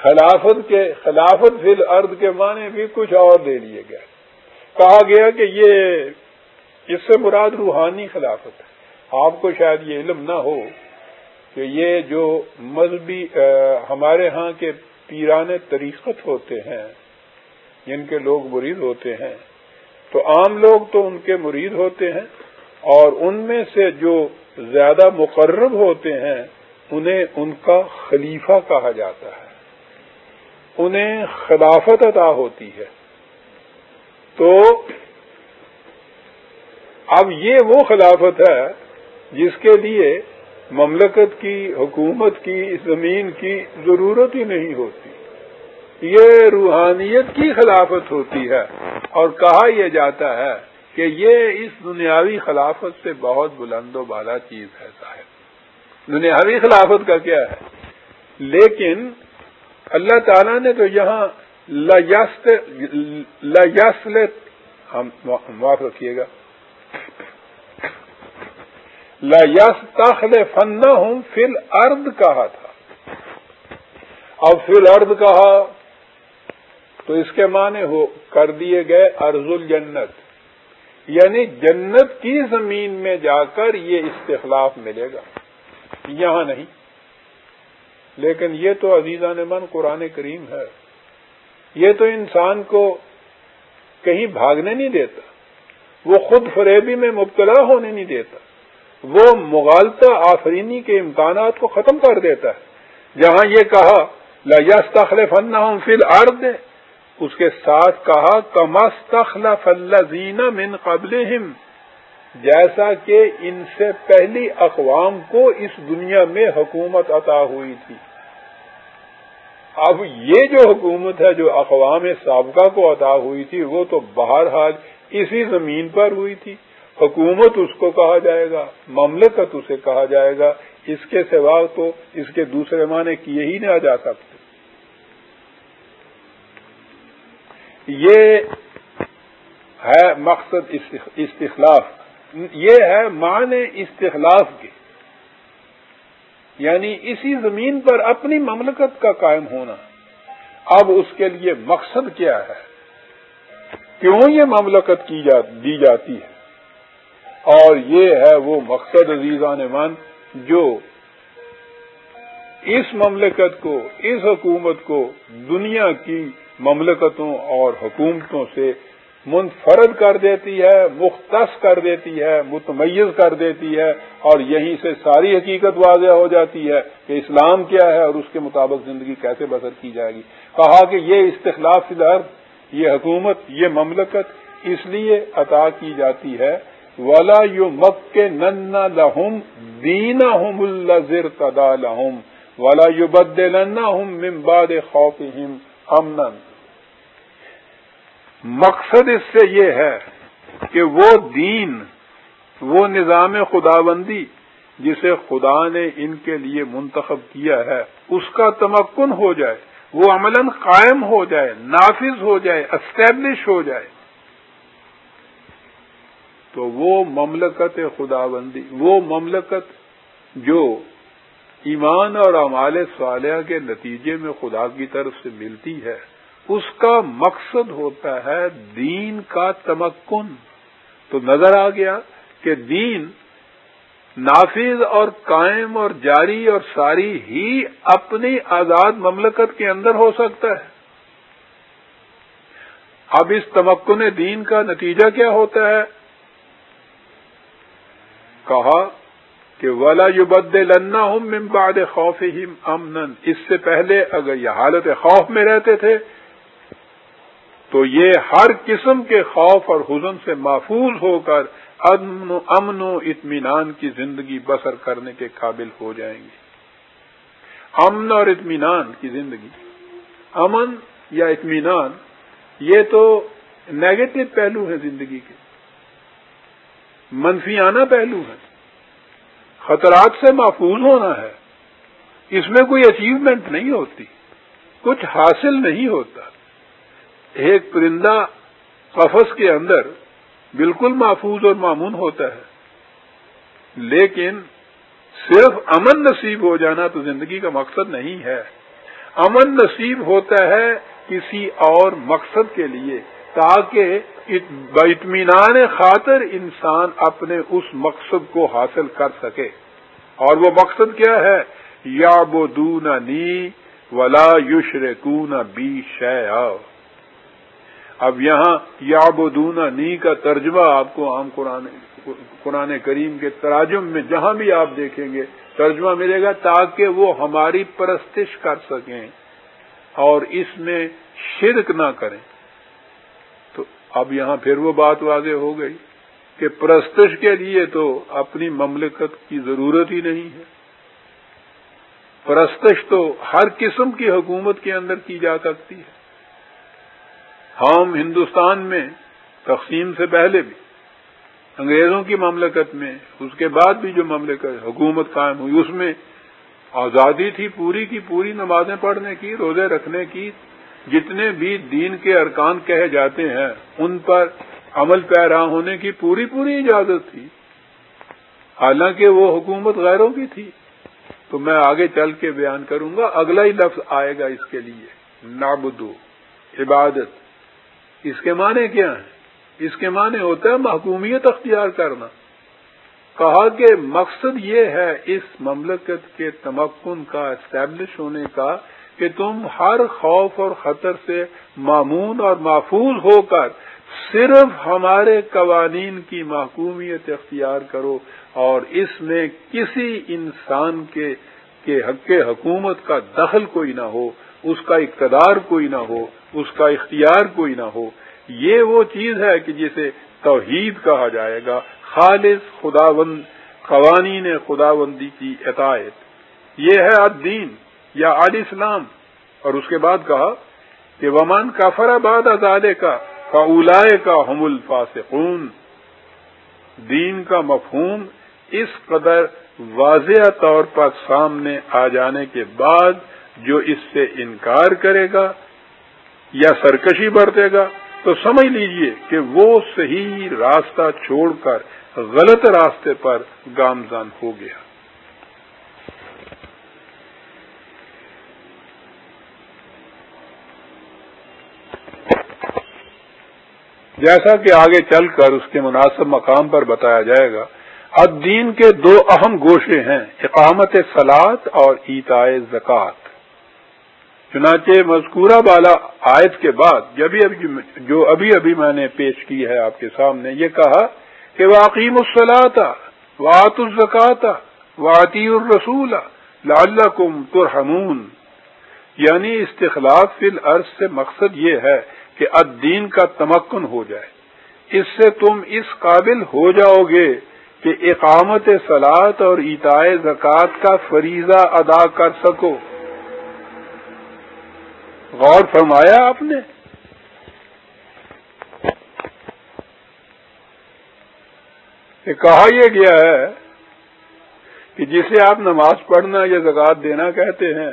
خلافت کے خلافت فی الارض کے معنی بھی کچھ اور دے لیے گئے۔ کہا گیا کہ یہ اس سے مراد روحانی خلافت ہے۔ آپ کو شاید یہ علم نہ ہو کہ یہ جو مذہبی ہمارے ہاں کے پیران طریقت ہوتے ہیں، جن کے لوگ مرید ہوتے ہیں، تو عام لوگ تو ان کے مرید ہوتے ہیں اور ان میں سے جو زیادہ مقرب ہوتے ہیں، انہیں ان کا خلیفہ کہا جاتا ہے۔ انہیں خلافت عطا ہوتی ہے۔ تو اب یہ وہ خلافت ہے جس کے لیے مملکت کی، حکومت کی، زمین کی ضرورت ہی نہیں ہوتی۔ یہ روحانیت کی خلافت ہوتی ہے اور کہا یہ جاتا ہے کہ یہ اس دنیاوی خلافت سے بہت بلند و بالا چیز ہے صاحب۔ دنیاوی خلافت کا کیا ہے؟ لیکن اللہ تعالیٰ نے تو یہاں ہم معاف رکھیے گا. یس تخل فن ہوں فل ارد کہا تھا. اب فل ارد کہا تو اس کے معنی ہو کر دیے گئے ارض الجنت یعنی جنت کی زمین میں جا کر یہ استخلاف ملے گا. یہاں نہیں. لیکن یہ تو عزیزہ من قرآن کریم ہے۔ یہ تو انسان کو کہیں بھاگنے نہیں دیتا۔ وہ خود فریبی میں مبتلا ہونے نہیں دیتا۔ وہ مغالطہ آفرینی کے امکانات کو ختم کر دیتا ہے۔ جہاں یہ کہا لستخلف ہوں فی الارض، اس کے ساتھ کہا کمستخلف الزین من قبل جیسا کہ ان سے پہلی اقوام کو اس دنیا میں حکومت عطا ہوئی تھی۔ اب یہ جو حکومت ہے، جو اقوام سابقہ کو عطا ہوئی تھی، وہ تو بہرحال اسی زمین پر ہوئی تھی۔ حکومت اس کو کہا جائے گا، مملکت اسے کہا جائے گا۔ اس کے سوا تو اس کے دوسرے معنی کیے ہی نہ جا سکتے۔ یہ ہے مقصد استخلاف۔ یہ ہے معنی استخلاف کے۔ یعنی اسی زمین پر اپنی مملکت کا قائم ہونا۔ اب اس کے لیے مقصد کیا ہے؟ کیوں یہ مملکت کی دی جاتی ہے؟ اور یہ ہے وہ مقصد عزیزان من جو اس مملکت کو، اس حکومت کو دنیا کی مملکتوں اور حکومتوں سے منفرد کر دیتی ہے، مختص کر دیتی ہے، متمیز کر دیتی ہے اور یہیں سے ساری حقیقت واضح ہو جاتی ہے کہ اسلام کیا ہے اور اس کے مطابق زندگی کیسے بسر کی جائے گی۔ کہا کہ یہ استخلاف فی الحال یہ حکومت، یہ مملکت اس لیے عطا کی جاتی ہے، ولا یو مک کے نن لہم دینا ہوں الزر تدا لہم ولا یو بد لنا ہوں ممباد خوف امن مقصد اس سے یہ ہے کہ وہ دین، وہ نظام خداوندی جسے خدا نے ان کے لیے منتخب کیا ہے، اس کا تمکن ہو جائے، وہ عمل قائم ہو جائے، نافذ ہو جائے اسٹیبلش ہو جائے۔ تو وہ مملکت خداوندی، وہ مملکت جو ایمان اور امال صالحہ کے نتیجے میں خدا کی طرف سے ملتی ہے۔ اس کا مقصد ہوتا ہے دین کا تمکن۔ تو نظر آ گیا کہ دین نافذ اور قائم اور جاری اور ساری ہی اپنی آزاد مملکت کے اندر ہو سکتا ہے۔ اب اس تمکن دین کا نتیجہ کیا ہوتا ہے؟ کہا کہ ولا یو بد لنا ہوں ممباد خوف ہی امن اس سے پہلے اگر یہ حالت خوف میں رہتے تھے تو یہ ہر قسم کے خوف اور حزن سے محفوظ ہو کر امن و اطمینان کی زندگی بسر کرنے کے قابل ہو جائیں گے۔ امن اور اطمینان کی زندگی۔ امن یا اطمینان، یہ تو نیگیٹو پہلو ہیں زندگی کے۔ منفیانہ پہلو ہیں۔ خطرات سے محفوظ ہونا ہے۔ اس میں کوئی اچیومنٹ نہیں ہوتی۔ کچھ حاصل نہیں ہوتا۔ ایک پرندہ قفس کے اندر بالکل محفوظ اور معمون ہوتا ہے۔ لیکن صرف امن نصیب ہو جانا تو زندگی کا مقصد نہیں ہے۔ امن نصیب ہوتا ہے کسی اور مقصد کے لیے تاکہ اطمینان خاطر انسان اپنے اس مقصد کو حاصل کر سکے۔ اور وہ مقصد کیا ہے؟ یا بو نی ولا یشر کون بی شیا اب یہاں یا بدونا نی کا ترجمہ آپ کو عام قرآن قرآن کریم کے تراجم میں جہاں بھی آپ دیکھیں گے، ترجمہ ملے گا تاکہ وہ ہماری پرستش کر سکیں اور اس میں شرک نہ کریں۔ تو اب یہاں پھر وہ بات واضح ہو گئی کہ پرستش کے لیے تو اپنی مملکت کی ضرورت ہی نہیں ہے۔ پرستش تو ہر قسم کی حکومت کے اندر کی جا سکتی ہے۔ ہم ہندوستان میں تقسیم سے پہلے بھی، انگریزوں کی مملکت میں، اس کے بعد بھی جو مملکت، حکومت قائم ہوئی، اس میں آزادی تھی پوری کی پوری نمازیں پڑھنے کی، روزے رکھنے کی، جتنے بھی دین کے ارکان کہے جاتے ہیں، ان پر عمل پیرا ہونے کی پوری پوری اجازت تھی۔ حالانکہ وہ حکومت غیروں کی تھی۔ تو میں آگے چل کے بیان کروں گا، اگلا ہی لفظ آئے گا اس کے لیے نابدو عبادت۔ اس کے معنی کیا ہیں؟ اس کے معنی ہوتا ہے محکومیت اختیار کرنا۔ کہا کہ مقصد یہ ہے اس مملکت کے تمکن کا اسٹیبلش ہونے کا کہ تم ہر خوف اور خطر سے معمون اور محفوظ ہو کر صرف ہمارے قوانین کی محکومیت اختیار کرو اور اس میں کسی انسان کے کے حق حکومت کا دخل کوئی نہ ہو۔ اس کا اقتدار کوئی نہ ہو، اس کا اختیار کوئی نہ ہو، یہ وہ چیز ہے کہ جسے توحید کہا جائے گا۔ خالص خداوند، قوانین خداوندی کی عطایت۔ یہ ہے الدین یا عال اسلام۔ اور اس کے بعد کہا کہ ومان کافر آباد آزادے کا فاولائے کا حم الفاسقون۔ دین کا مفہوم اس قدر واضح طور پر سامنے آ جانے کے بعد جو اس سے انکار کرے گا یا سرکشی برتے گا، تو سمجھ لیجیے کہ وہ صحیح راستہ چھوڑ کر غلط راستے پر گامزن ہو گیا۔ جیسا کہ آگے چل کر اس کے مناسب مقام پر بتایا جائے گا، الدین کے دو اہم گوشے ہیں، اقامت سلاد اور ایتائے زکوٰۃ۔ چنانچہ مذکورہ بالا آیت کے بعد جبھی جو ابھی ابھی میں نے پیش کی ہے آپ کے سامنے، یہ کہا کہ واقیم الصلاح وات الزکات واطی الرسول لال کم ترحمون۔ یعنی استخلاف فی الارض سے مقصد یہ ہے کہ الدین کا تمکن ہو جائے۔ اس سے تم اس قابل ہو جاؤ گے کہ اقامت سلاد اور ایتائے زکوٰۃ کا فریضہ ادا کر سکو۔ غور فرمایا آپ نے؟ کہ کہا یہ گیا ہے کہ جسے آپ نماز پڑھنا یا زکات دینا کہتے ہیں،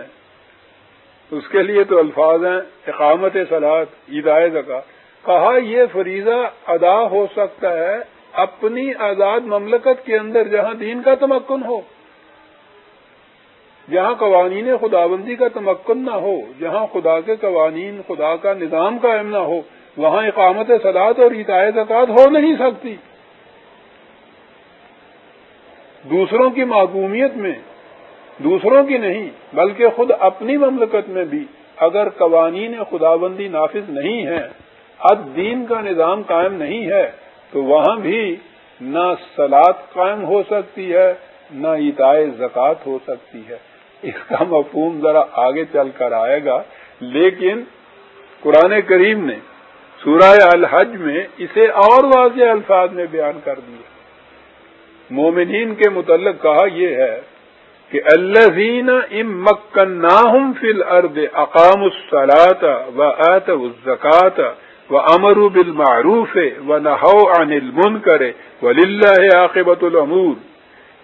اس کے لیے تو الفاظ ہیں، اقامت سلاد عیدائے زکا کہا یہ فریضہ ادا ہو سکتا ہے اپنی آزاد مملکت کے اندر جہاں دین کا تمکن ہو۔ جہاں قوانین خدابندی کا تمکن نہ ہو، جہاں خدا کے قوانین، خدا کا نظام قائم نہ ہو، وہاں اقامت سلاد اور عیدائے زکات ہو نہیں سکتی۔ دوسروں کی معقومیت میں، دوسروں کی نہیں، بلکہ خود اپنی مملکت میں بھی اگر قوانین خدابندی نافذ نہیں ہے اد دین کا نظام قائم نہیں ہے، تو وہاں بھی نہ سلاد قائم ہو سکتی ہے، نہ اتائے زکوٰۃ ہو سکتی ہے۔ اس کا مفہوم ذرا آگے چل کر آئے گا۔ لیکن قرآن کریم نے سورہ الحج میں اسے اور واضح الفاظ میں بیان کر دیا مومنین کے متعلق کہا یہ ہے کہ اللہ زین ام مکن فل ارد اقام الصلاط و ات الزکات و امر بل معروف و نحو عن المن کرے و عاقبت العمور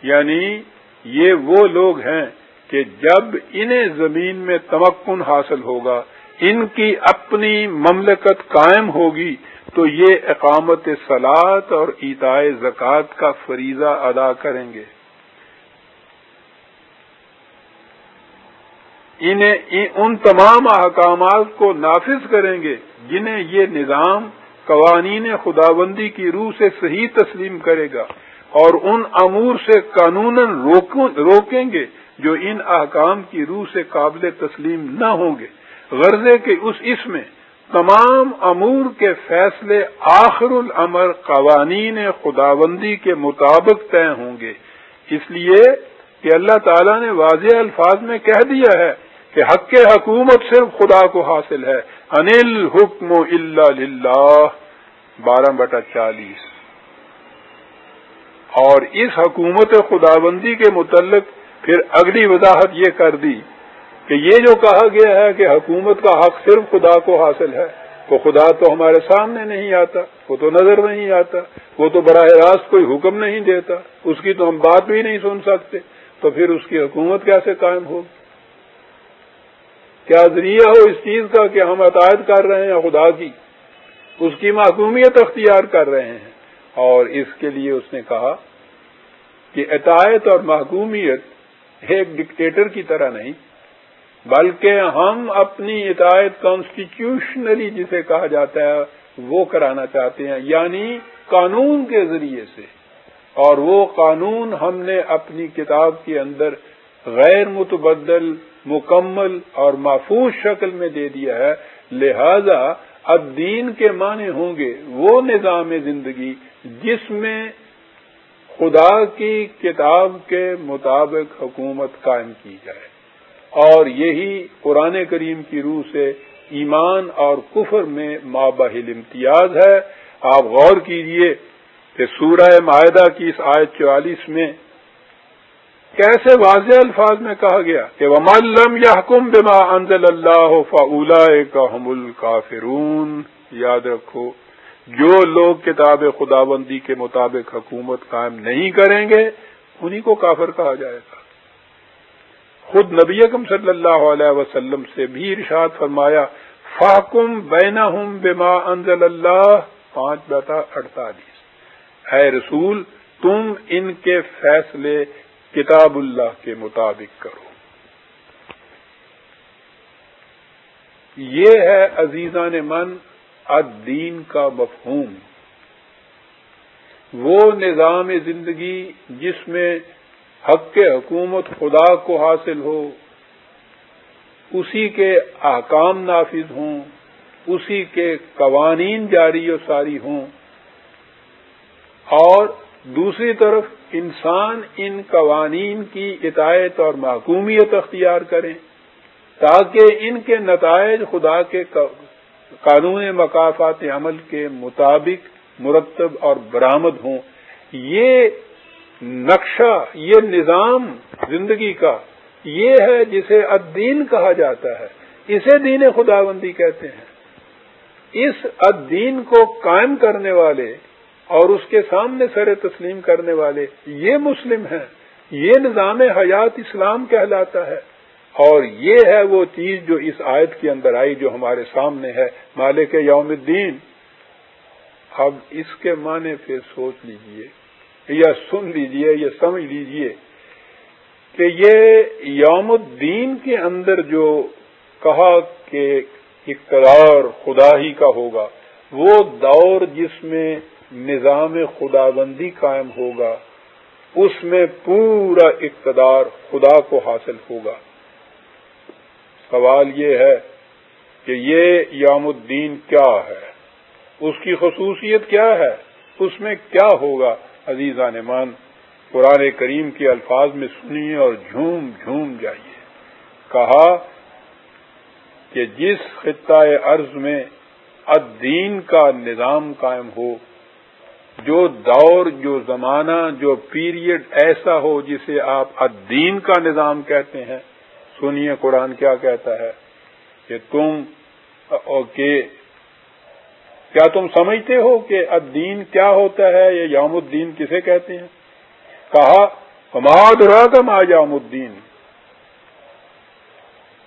یعنی یہ وہ لوگ ہیں کہ جب انہیں زمین میں تمکن حاصل ہوگا، ان کی اپنی مملکت قائم ہوگی، تو یہ اقامت سلاد اور ایتائے زکوٰۃ کا فریضہ ادا کریں گے۔ انہیں ان تمام احکامات کو نافذ کریں گے، جنہیں یہ نظام قوانین خدابندی کی روح سے صحیح تسلیم کرے گا اور ان امور سے قانون روکیں گے۔ جو ان احکام کی روح سے قابل تسلیم نہ ہوں گے۔ غرضے کے اس اس میں تمام امور کے فیصلے آخر العمر قوانین خدابندی کے مطابق طے ہوں گے۔ اس لیے کہ اللہ تعالیٰ نے واضح الفاظ میں کہہ دیا ہے کہ حق حکومت صرف خدا کو حاصل ہے۔ انل حکم اللہ بارہ بٹا چالیس۔ اور اس حکومت خدابندی کے متعلق پھر اگلی وضاحت یہ کر دی کہ یہ جو کہا گیا ہے کہ حکومت کا حق صرف خدا کو حاصل ہے وہ خدا تو ہمارے سامنے نہیں آتا، وہ تو نظر نہیں آتا، وہ تو براہ راست کوئی حکم نہیں دیتا، اس کی تو ہم بات بھی نہیں سن سکتے، تو پھر اس کی حکومت کیسے قائم ہوگی؟ کیا ذریعہ ہو اس چیز کا کہ ہم عطایت کر رہے ہیں خدا کی؟ اس کی معقومیت اختیار کر رہے ہیں۔ اور اس کے لیے اس نے کہا کہ عطایت اور محکومیت ایک ڈکٹیٹر کی طرح نہیں، بلکہ ہم اپنی عطایت کانسٹیٹیوشنلی جسے کہا جاتا ہے، وہ کرانا چاہتے ہیں یعنی قانون کے ذریعے سے۔ اور وہ قانون ہم نے اپنی کتاب کے اندر غیر متبدل، مکمل اور محفوظ شکل میں دے دیا ہے۔ لہذا اب دین کے معنی ہوں گے وہ نظام زندگی جس میں خدا کی کتاب کے مطابق حکومت قائم کی جائے۔ اور یہی قرآن کریم کی روح سے ایمان اور کفر میں مابہل امتیاز ہے۔ آپ غور کیجیے کہ سورہ معاہدہ کی اس آیت چوالیس میں کیسے واضح الفاظ میں کہا گیا کہ وہ ملم یا حکم بما انزل اللہ فلا کا حم الکافرون یاد رکھو جو لوگ کتاب خدا بندی کے مطابق حکومت قائم نہیں کریں گے، انہی کو کافر کہا جائے گا۔ خود نبی اکم صلی اللہ علیہ وسلم سے بھی ارشاد فرمایا، فاکم بینا ہوں بما انزل اللہ، پانچ بتا اڑتالیس۔ اے رسول، تم ان کے فیصلے کتاب اللہ کے مطابق کرو۔ یہ ہے عزیزان من الدین کا مفہوم۔ وہ نظام زندگی جس میں حق حکومت خدا کو حاصل ہو، اسی کے احکام نافذ ہوں، اسی کے قوانین جاری و ساری ہوں۔ اور دوسری طرف انسان ان قوانین کی اطاعت اور محکومیت اختیار کریں تاکہ ان کے نتائج خدا کے قانون مقافات عمل کے مطابق مرتب اور برآمد ہوں۔ یہ نقشہ، یہ نظام زندگی کا، یہ ہے جسے الدین کہا جاتا ہے۔ اسے دین خدا بندی کہتے ہیں۔ اس الدین کو قائم کرنے والے اور اس کے سامنے سر تسلیم کرنے والے یہ مسلم ہیں۔ یہ نظام حیات اسلام کہلاتا ہے۔ اور یہ ہے وہ چیز جو اس آیت کے اندر آئی جو ہمارے سامنے ہے۔ مالک یوم الدین، اب اس کے معنی پھر سوچ لیجیے، یا سن لیجیے، یا سمجھ لیجیے کہ یہ یوم الدین کے اندر جو کہا کہ اقتدار خدا ہی کا ہوگا، وہ دور جس میں نظام خدا بندی قائم ہوگا، اس میں پورا اقتدار خدا کو حاصل ہوگا۔ سوال یہ ہے کہ یہ یوم الدین کیا ہے؟ اس کی خصوصیت کیا ہے؟ اس میں کیا ہوگا؟ عزیز نمان قرآن کریم کے الفاظ میں سنیے اور جھوم جھوم جائیے۔ کہا کہ جس خطۂ ارض میں الدین کا نظام قائم ہو، جو دور، جو زمانہ، جو پیریڈ ایسا ہو جسے آپ الدین کا نظام کہتے ہیں سنیے قرآن کیا کہتا ہے کہ تم کہ کیا تم سمجھتے ہو کہ الدین کیا ہوتا ہے یہ یوم الدین کسے کہتے ہیں؟ کہا ہماد رقم آ یوم الدین۔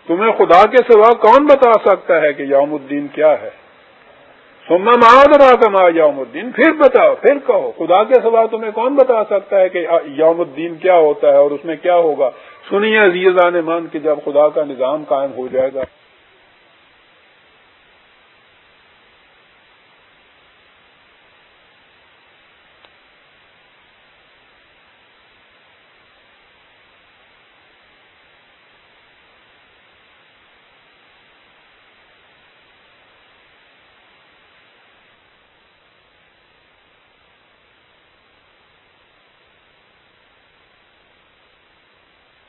تمہیں خدا کے سوا کون بتا سکتا ہے کہ یوم الدین کیا ہے؟ سما ماد رقم آ یوم الدین۔ پھر بتاؤ، پھر کہو، خدا کے سوا تمہیں کون بتا سکتا ہے کہ یوم الدین کیا ہوتا ہے اور اس میں کیا ہوگا؟ سنیے عزیزان من کہ جب خدا کا نظام قائم ہو جائے گا